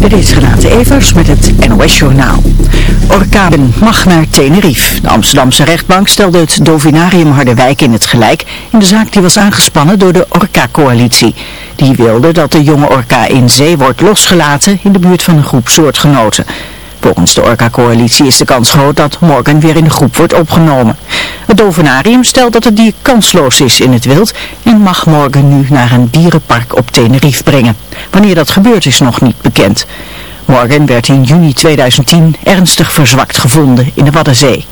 Dit is Renate Evers met het NOS Journaal. Orkaan mag naar Tenerife. De Amsterdamse rechtbank stelde het Dovinarium Harderwijk in het gelijk in de zaak die was aangespannen door de Orca-coalitie. Die wilde dat de jonge orka in zee wordt losgelaten in de buurt van een groep soortgenoten. Volgens de Orca-coalitie is de kans groot dat Morgan weer in de groep wordt opgenomen. Het Dovenarium stelt dat het dier kansloos is in het wild en mag Morgan nu naar een dierenpark op Tenerife brengen. Wanneer dat gebeurt is nog niet bekend. Morgan werd in juni 2010 ernstig verzwakt gevonden in de Waddenzee.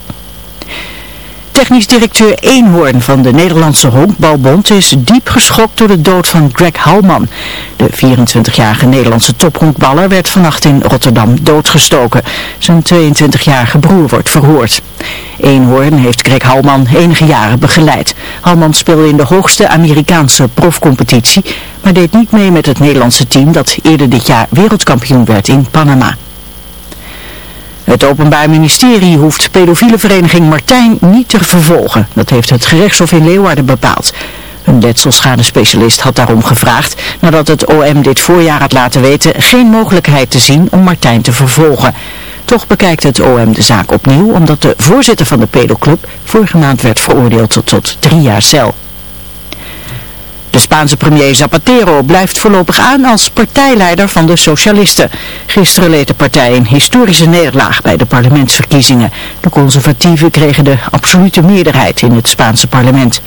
Technisch directeur Eenhoorn van de Nederlandse Honkbalbond is diep geschokt door de dood van Greg Halman. De 24-jarige Nederlandse tophonkballer werd vannacht in Rotterdam doodgestoken. Zijn 22-jarige broer wordt verhoord. Eenhoorn heeft Greg Halman enige jaren begeleid. Halman speelde in de hoogste Amerikaanse profcompetitie, maar deed niet mee met het Nederlandse team dat eerder dit jaar wereldkampioen werd in Panama. Het Openbaar Ministerie hoeft pedofiele vereniging Martijn niet te vervolgen. Dat heeft het gerechtshof in Leeuwarden bepaald. Een letselschadespecialist had daarom gevraagd nadat het OM dit voorjaar had laten weten geen mogelijkheid te zien om Martijn te vervolgen. Toch bekijkt het OM de zaak opnieuw omdat de voorzitter van de pedoclub vorige maand werd veroordeeld tot, tot drie jaar cel. De Spaanse premier Zapatero blijft voorlopig aan als partijleider van de socialisten. Gisteren leed de partij een historische nederlaag bij de parlementsverkiezingen. De conservatieven kregen de absolute meerderheid in het Spaanse parlement.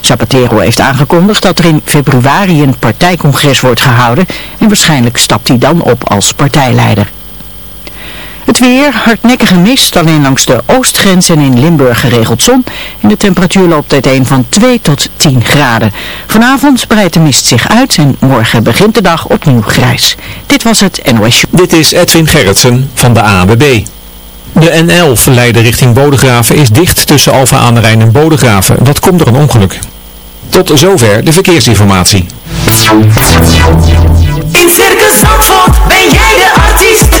Zapatero heeft aangekondigd dat er in februari een partijcongres wordt gehouden en waarschijnlijk stapt hij dan op als partijleider. Het weer, hardnekkige mist, alleen langs de oostgrens en in Limburg geregeld zon. En de temperatuur loopt uiteen van 2 tot 10 graden. Vanavond breidt de mist zich uit en morgen begint de dag opnieuw grijs. Dit was het NOS Dit is Edwin Gerritsen van de AWB. De N11 leider richting Bodegraven is dicht tussen Alfa aan de Rijn en Bodegraven. Dat komt door een ongeluk. Tot zover de verkeersinformatie. In Circus Zandvoort ben jij de artiest.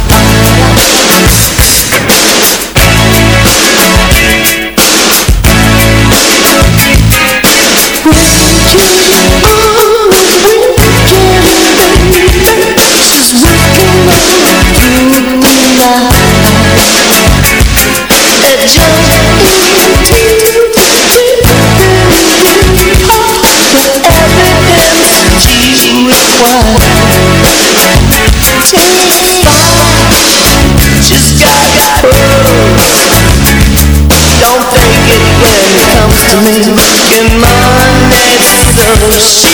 lose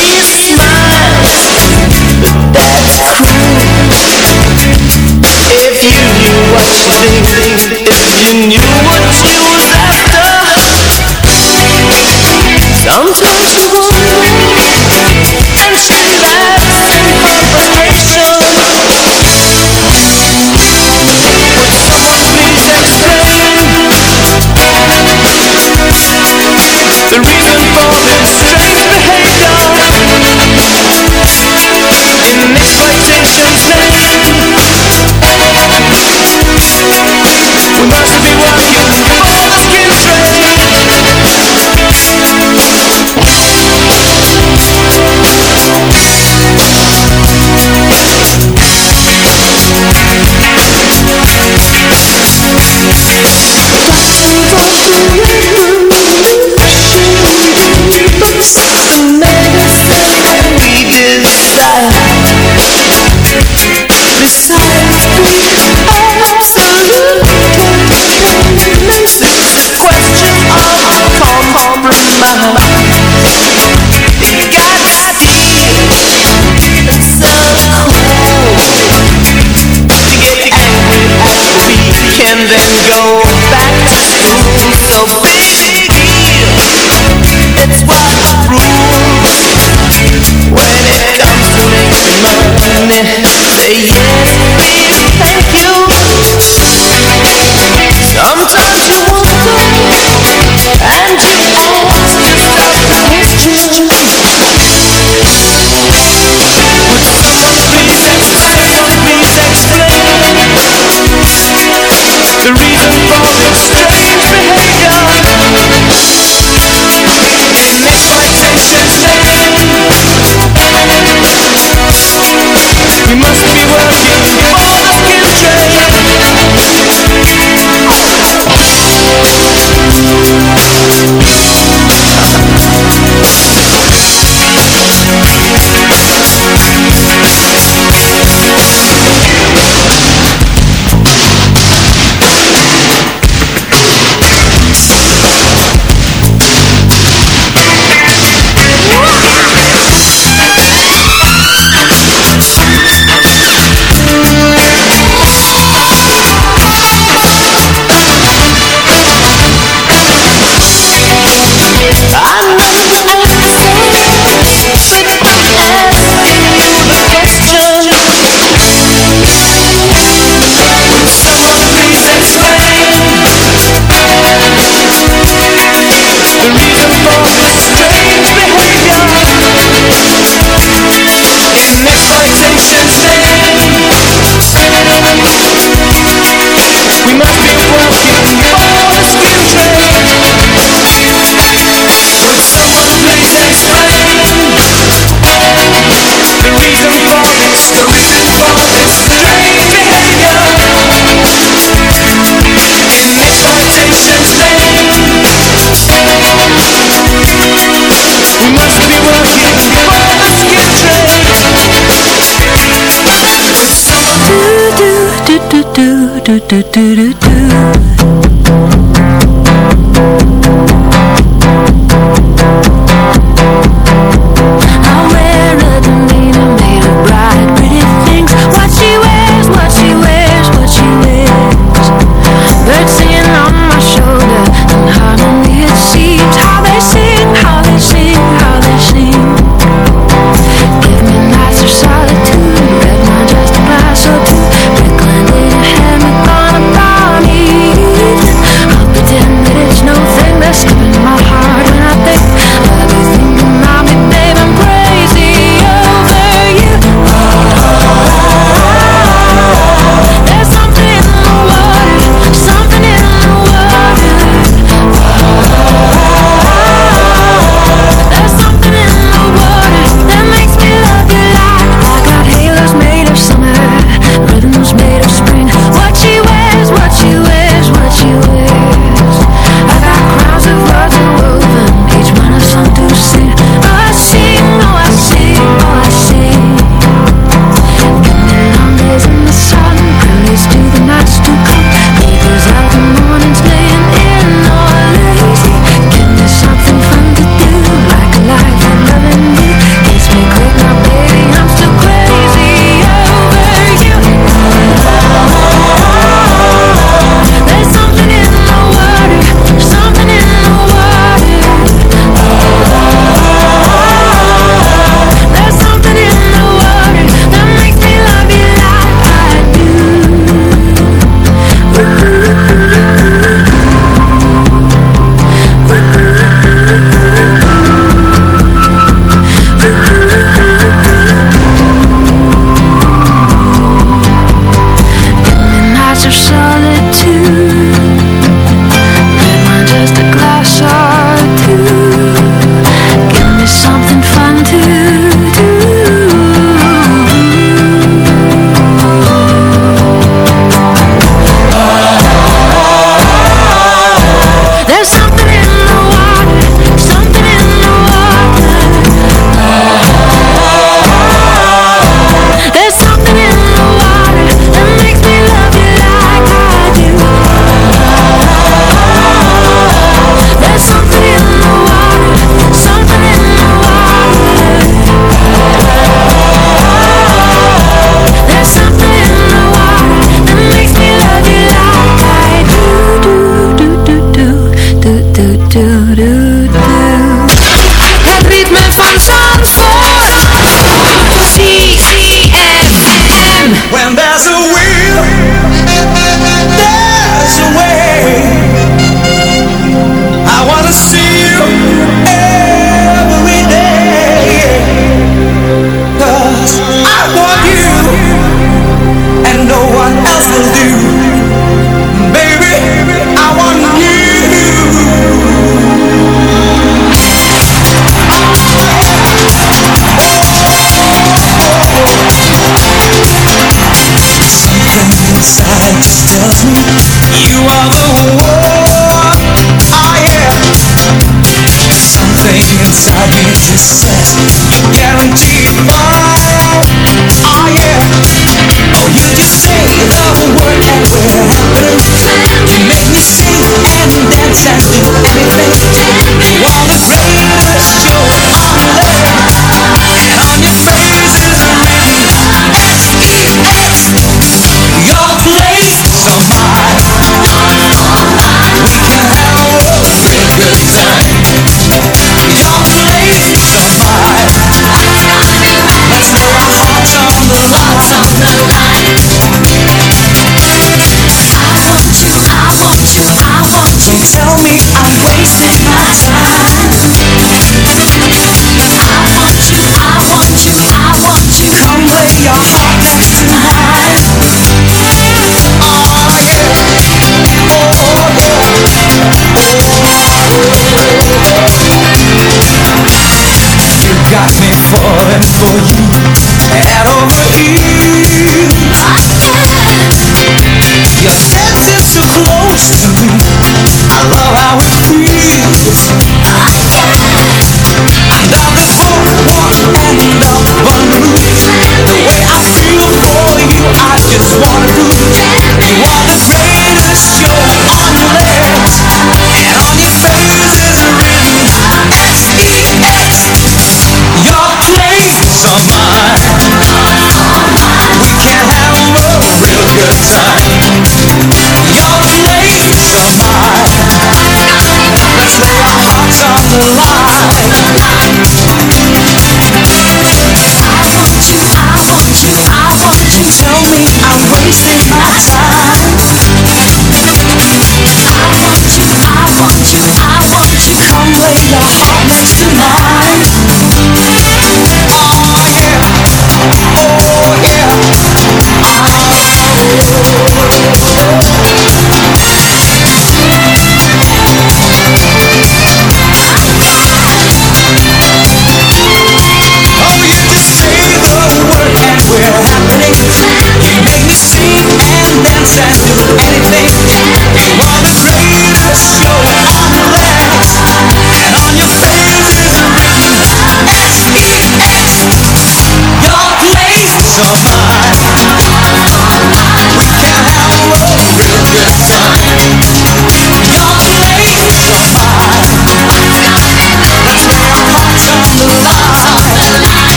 do do do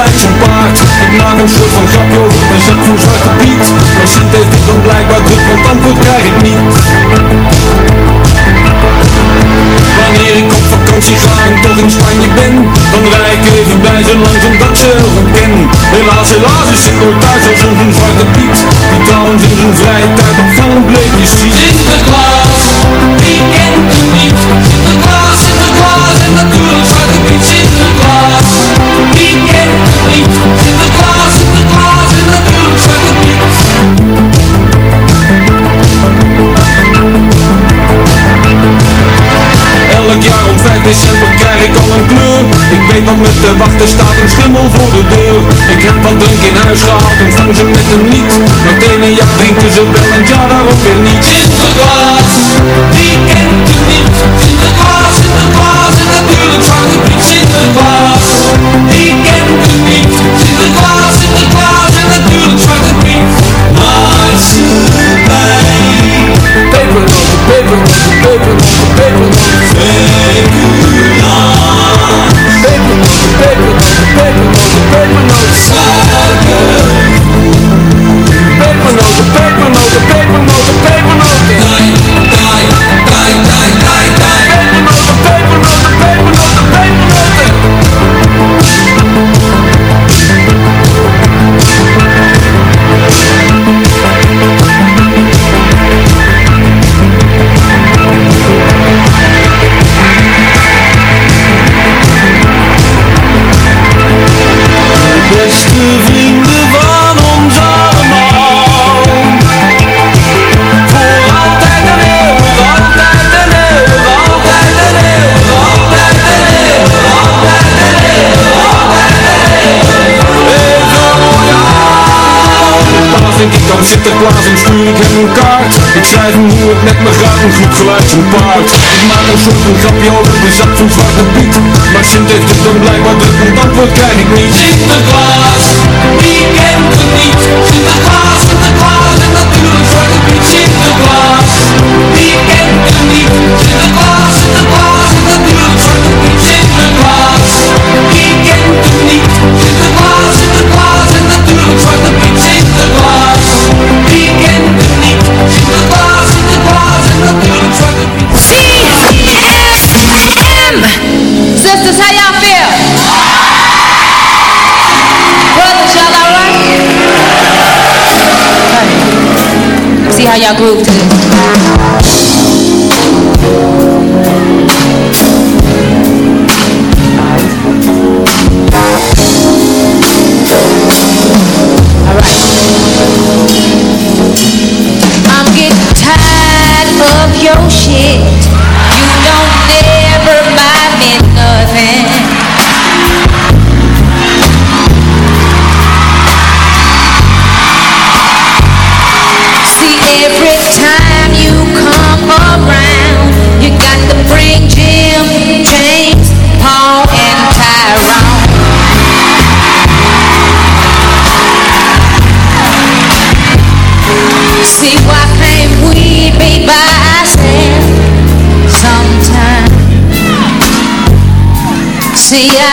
Ik maak een soort van grapje over mijn zak voor Zwarte Piet. Maar Sint heeft het dan blijkbaar druk, want antwoord krijg ik niet. Wanneer ik op vakantie ga en toch in Spanje ben Dan rij ik even bij ze langs omdat ze heel goed ken. Helaas, helaas is ik nooit thuis als een Zwarte Piet Die trouwens in zijn vrije tijd opvallend bleekjes te wachten staat een schimmel voor de deur. Ik heb wat drink in huis gehaald en vang ze met een lied Maar het ene jaar drinken ze wel en ja daarop weer niet. Sinterklaas, wie kent Sinterklaas en stuur ik hem een kaart. Ik schrijf hem hoe het met me gaat, een goed geluid zijn paard. Ik maak een soort van grapje over de zak van Zwarte Piet. Maar Sint heeft het dan blijkbaar druk, want antwoord krijg ik niet. Sinterklaas, wie kent het niet? Sinterklaas, Sinterklaas en natuurlijk Zwarte Piet. Sinterklaas, wie kent het niet? Sinterklaas, Sinterklaas Sisters, how y'all feel? Brothers, y'all alright? Hey. See how y'all groove to this. I'm getting tired of your shit.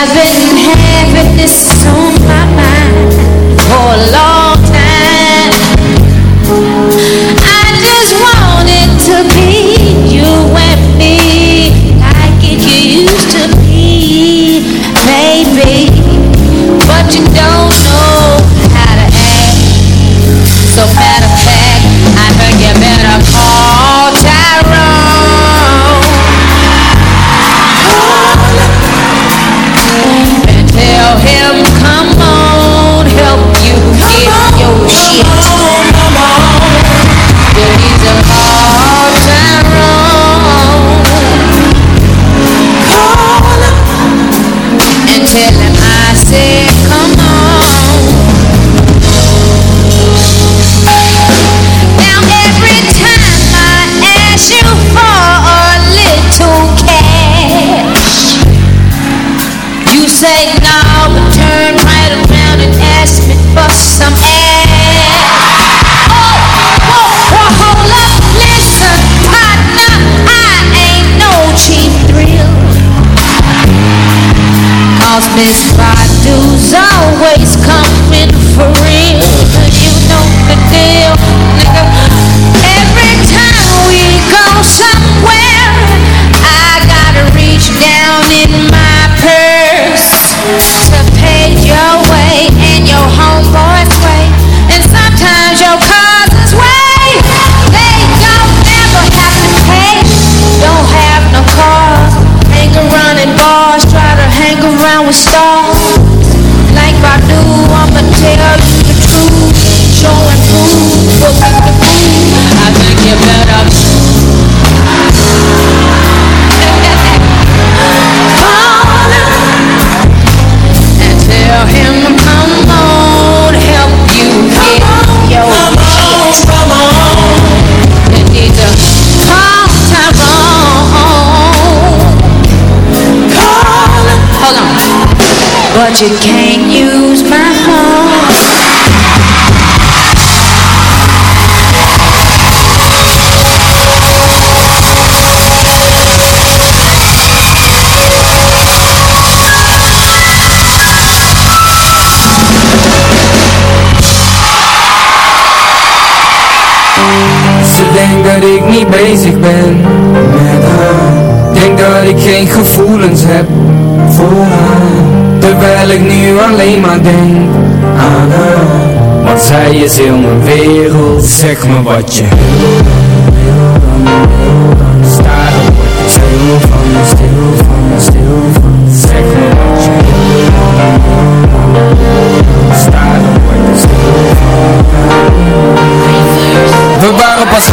has been but you can't use my. Ze denkt dat ik niet bezig ben met haar Denk dat ik geen gevoelens heb voor Terwijl ik nu alleen maar denk aan haar. Want zij is heel mijn wereld Zeg me wat je wil. Dan, wil dan, wil dan Sta word ik stil van, stil van, stil. Zeg me wat je wil. Dan, wil dan, wil dan pas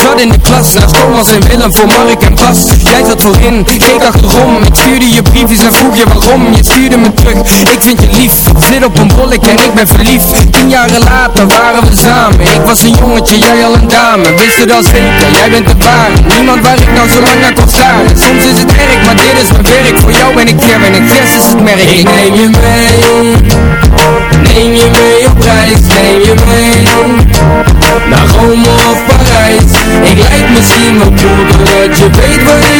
zat in de klas Naast Thomas en Willem voor Mark en Bas. Jij zat voorin, keek achterom. Ik stuurde je briefjes en vroeg je waarom. Je stuurde me terug, ik vind je lief. Zit op een bollek en ik ben verliefd. Tien jaren later waren we samen. Ik was een jongetje, jij al een dame. Wist het al zeker, jij bent de ware. Niemand waar ik nou zo lang naar kon staren. Soms is het erg, maar dit is mijn werk. Voor jou ben ik ver en ik is het merk. Ik neem je mee Neem je mee op reis, neem je mee Naar Rome of Parijs. Ik lijk misschien wel cool Doordat je weet wat ik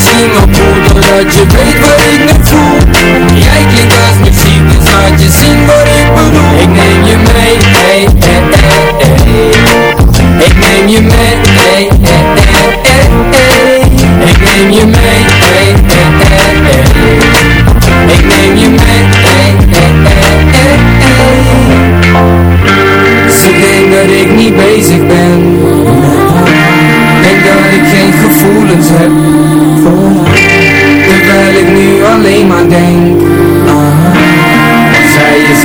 Misschien wel cool Doordat je weet wat ik nu voel Jij klinkt als muziek Dus laat je zien wat ik bedoel Ik neem je mee hey, hey, hey, hey. Ik neem je mee hey, hey, hey, hey, hey. Ik neem je mee hey, hey, hey, hey. Ik neem je mee hey, hey, hey, hey, hey. Ze denkt dat ik niet bezig ben Denk dat ik geen gevoelens heb ik nu alleen maar denk aan haar Want zij is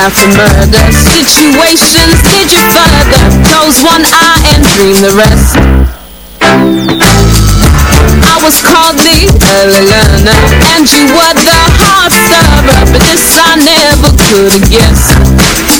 Consequences after murder Situations. Lead you further Close one eye and dream the rest? I was called the early learner And you were the hard server But this I never could have guessed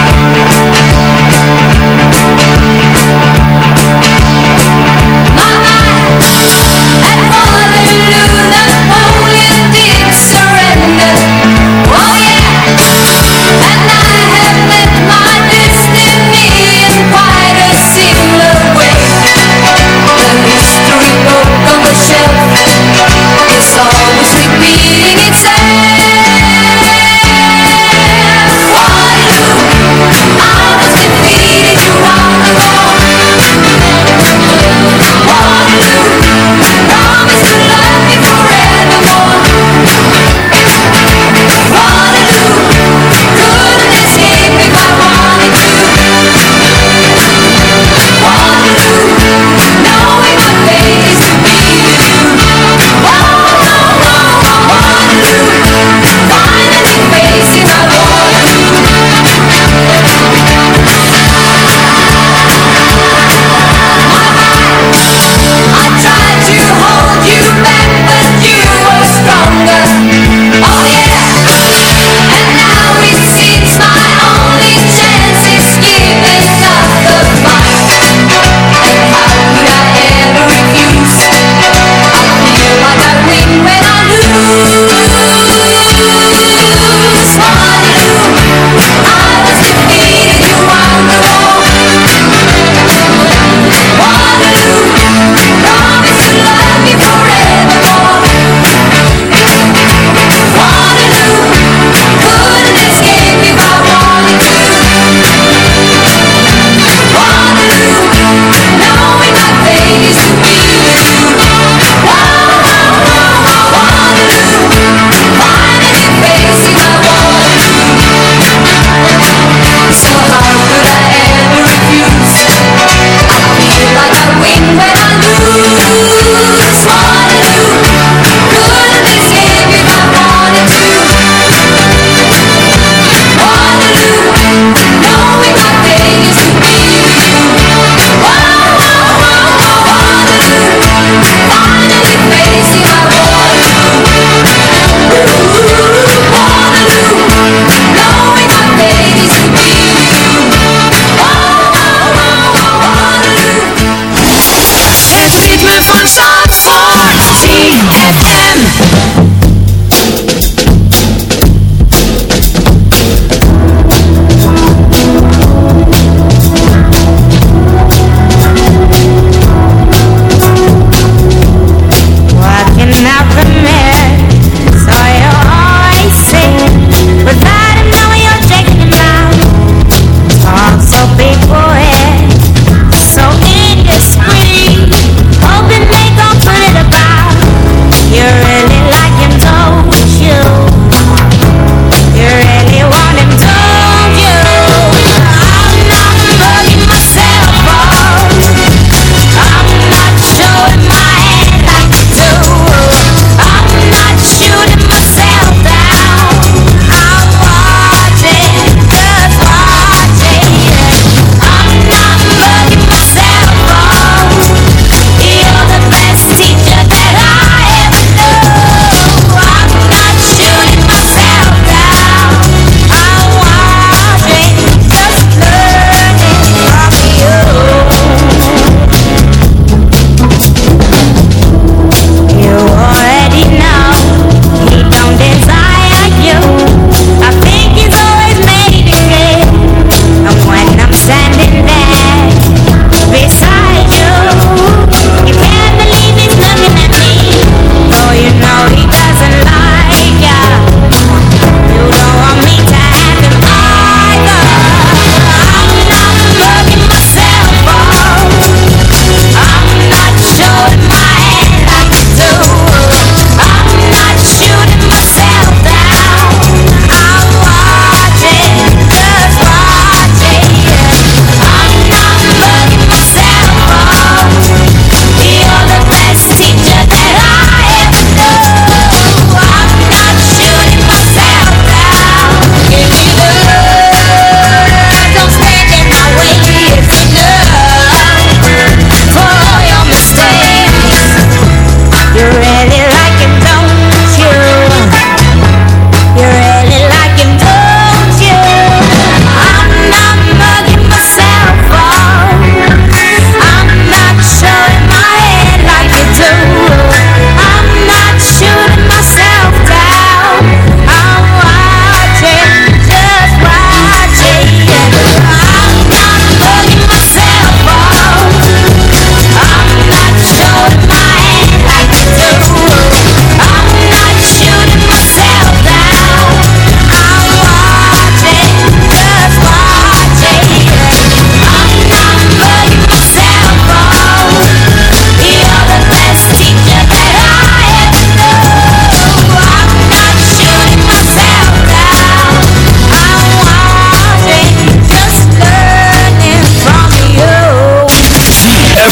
say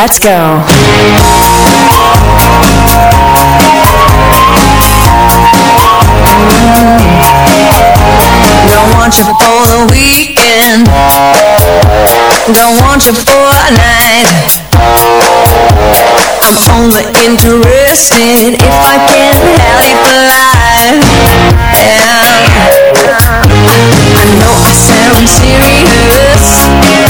Let's go. Don't want you for the weekend. Don't want you for a night. I'm only interested if I can have you for life. Yeah. I know I sound serious.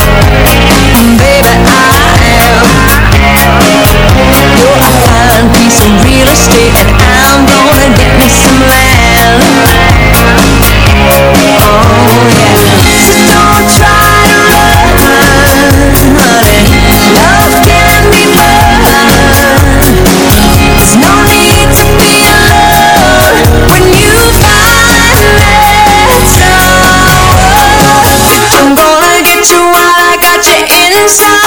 sun.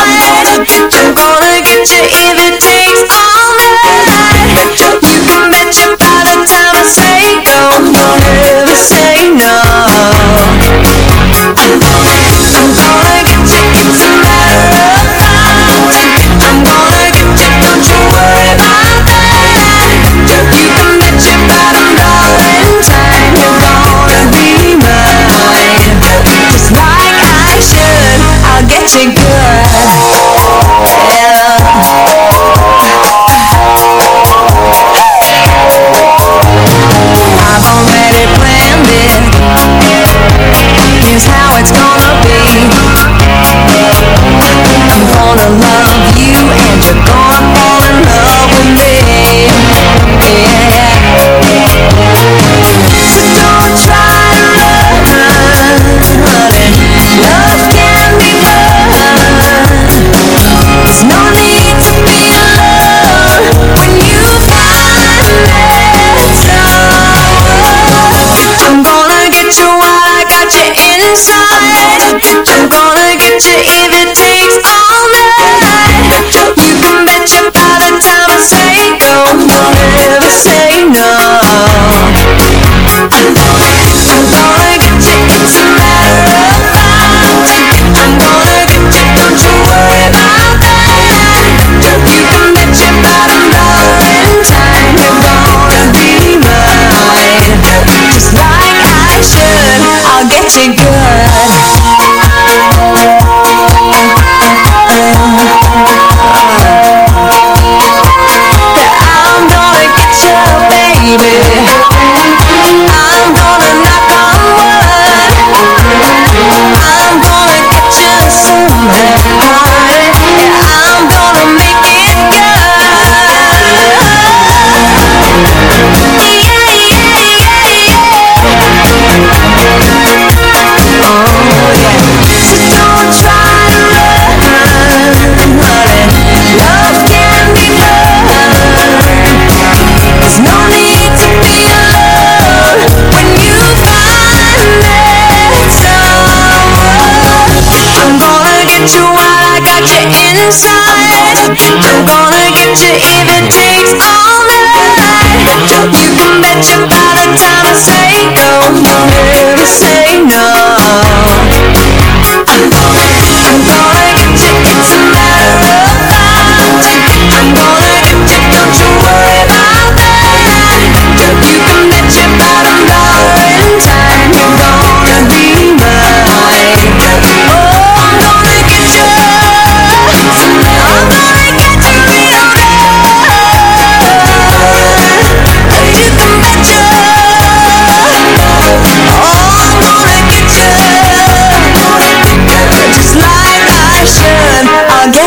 হবে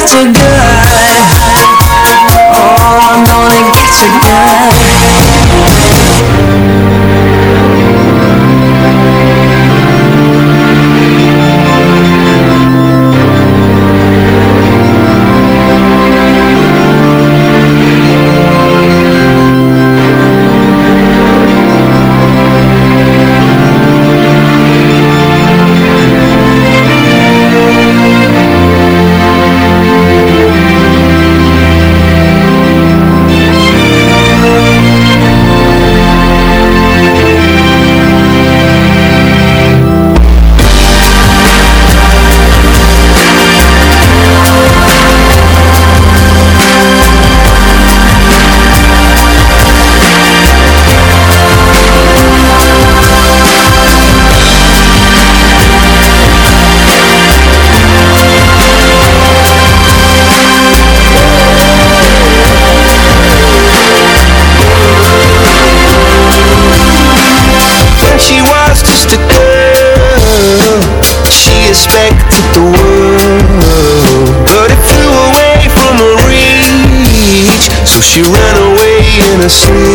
get you good Oh, I'm gonna get you good see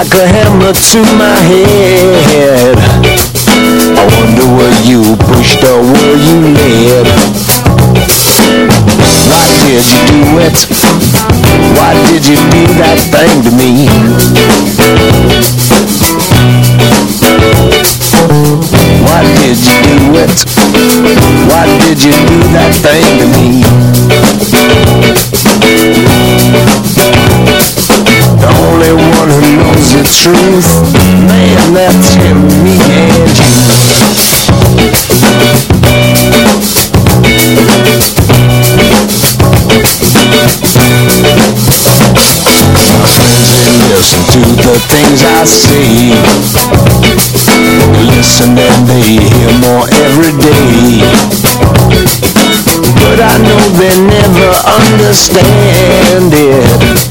like a hammer to my head. I wonder were you pushed or were you led? Why did you do it? Why did you do that thing to me? Why did you do it? Why did you do that thing to me? Only one who knows the truth, man, that's him, me and you. My friends, Listen to the things I say. Listen and they hear more every day. But I know they never understand it.